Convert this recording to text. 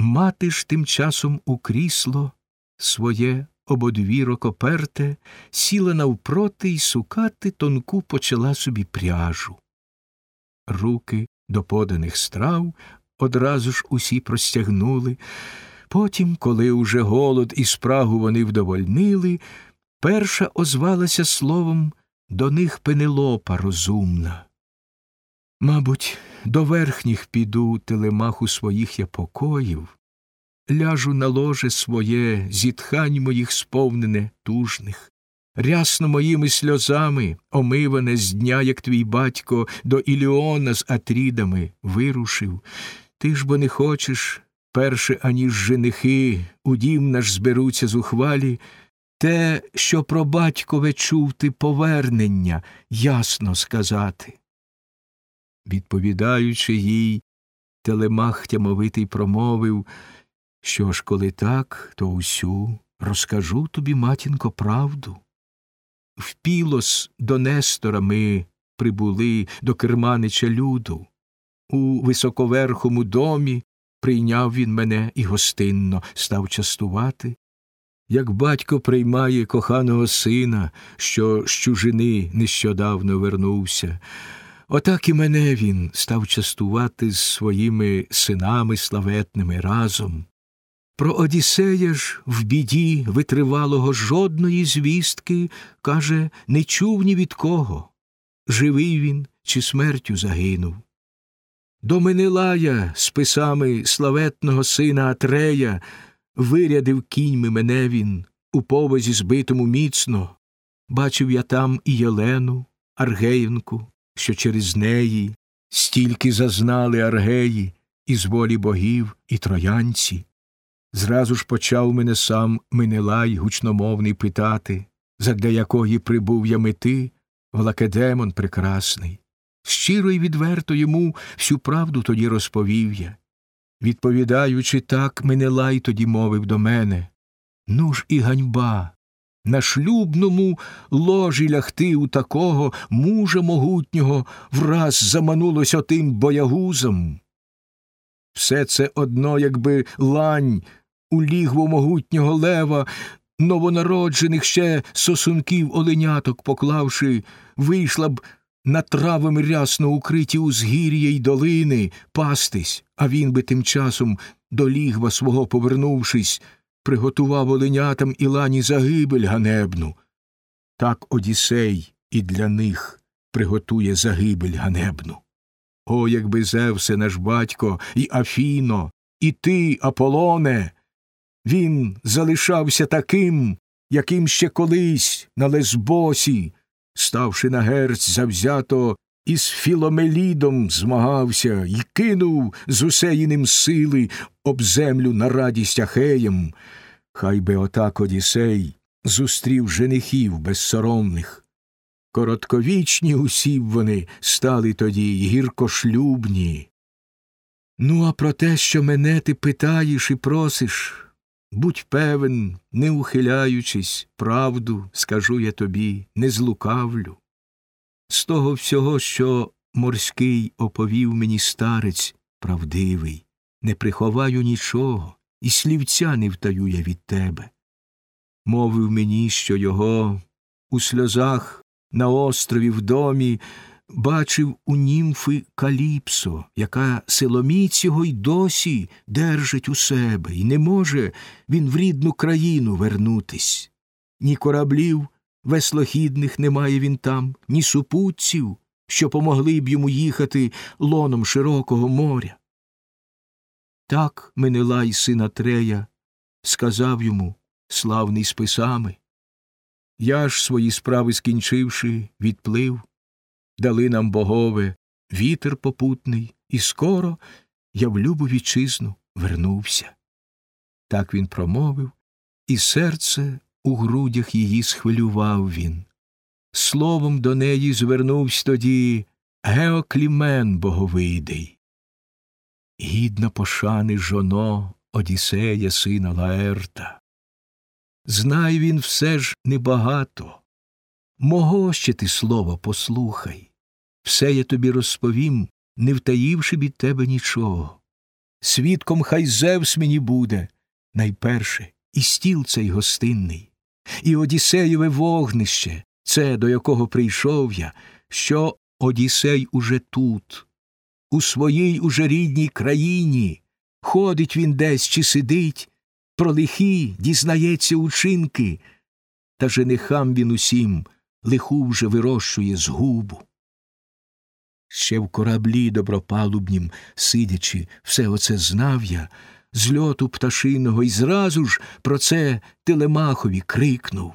Мати ж тим часом у крісло своє ободвірок оперте, сіла навпроти й сукати тонку почала собі пряжу. Руки до поданих страв одразу ж усі простягнули. Потім, коли уже голод і спрагу вони вдовольнили, перша озвалася словом до них Пенелопа розумна. Мабуть, до верхніх піду телемаху своїх я покоїв, ляжу на ложе своє, зітхань моїх сповнене тужних, рясно моїми сльозами, омиване з дня, як твій батько, до Іліона з Атрідами вирушив. Ти ж бо не хочеш, перше аніж женихи, у дім наш зберуться зухвалі, те, що про батькове чув ти повернення, ясно сказати. Відповідаючи їй, телемах тямовитий промовив, що ж, коли так, то усю розкажу тобі, матінко, правду. В Пілос до Нестора ми прибули до керманича люду. У високоверхому домі прийняв він мене і гостинно став частувати. Як батько приймає коханого сина, що з чужини нещодавно вернувся, отак і мене він став частувати з своїми синами славетними разом. Про Одіссея ж в біді витривалого жодної звістки, каже, не чув ні від кого. Живий він чи смертю загинув. До Менелая з писами славетного сина Атрея вирядив кіньми мене він у повозі збитому міцно. Бачив я там і Єлену, Аргеївнку, що через неї стільки зазнали аргеї із волі богів і троянці. Зразу ж почав мене сам Менелай гучномовний питати, задля якої прибув я мети, Влакедемон прекрасний. Щиро й відверто йому всю правду тоді розповів я. Відповідаючи так, Менелай тоді мовив до мене Ну ж і ганьба. На шлюбному ложі лягти у такого мужа могутнього враз заманулось отим боягузом. Все це одно, якби лань у лігво могутнього лева, новонароджених ще сосунків оленяток поклавши, вийшла б на травами рясно укриті узгір'я й долини пастись, а він би тим часом, до лігва свого повернувшись, приготував оленятам і лані загибель ганебну. Так Одіссей і для них приготує загибель ганебну. О, якби Зевсе наш батько, і Афіно, і ти, Аполоне, він залишався таким, яким ще колись на Лесбосі, ставши на герць завзято, із Філомелідом змагався і кинув з усеїним сили об землю на радість Ахеєм. Хай би отак Одісей зустрів женихів безсоромних. Коротковічні усі б вони стали тоді гіркошлюбні. Ну, а про те, що мене ти питаєш і просиш, будь певен, не ухиляючись, правду, скажу я тобі, не злукавлю. З того всього, що морський оповів мені старець правдивий, не приховаю нічого, і слівця не втаю я від тебе. Мовив мені, що його у сльозах на острові в домі бачив у німфи Каліпсо, яка силоміць його й досі держить у себе, і не може він в рідну країну вернутись. Ні кораблів веслохідних немає він там, ні супутців, що помогли б йому їхати лоном широкого моря. Так Менелай сина Трея сказав йому, славний списами. Я ж свої справи скінчивши, відплив, дали нам богове вітер попутний, і скоро я в любу вітчизну вернувся. Так він промовив, і серце у грудях її схвилював він. Словом до неї звернувся тоді Геоклімен боговидий. Гідна пошани жоно Одіссея, сина Лаерта. Знай він все ж небагато. Мого ще ти слова послухай. Все я тобі розповім, не втаївши від тебе нічого. свідком хай Зевс мені буде, найперше і стіл цей гостинний, і Одіссеєве вогнище, це, до якого прийшов я, що Одіссей уже тут, у своїй уже рідній країні, ходить він десь чи сидить, про лихі дізнається учинки, та женихам він усім лиху вже вирощує згубу. Ще в кораблі добропалубнім, сидячи, все оце знав я, з льоту пташиного, і зразу ж про це Телемахові крикнув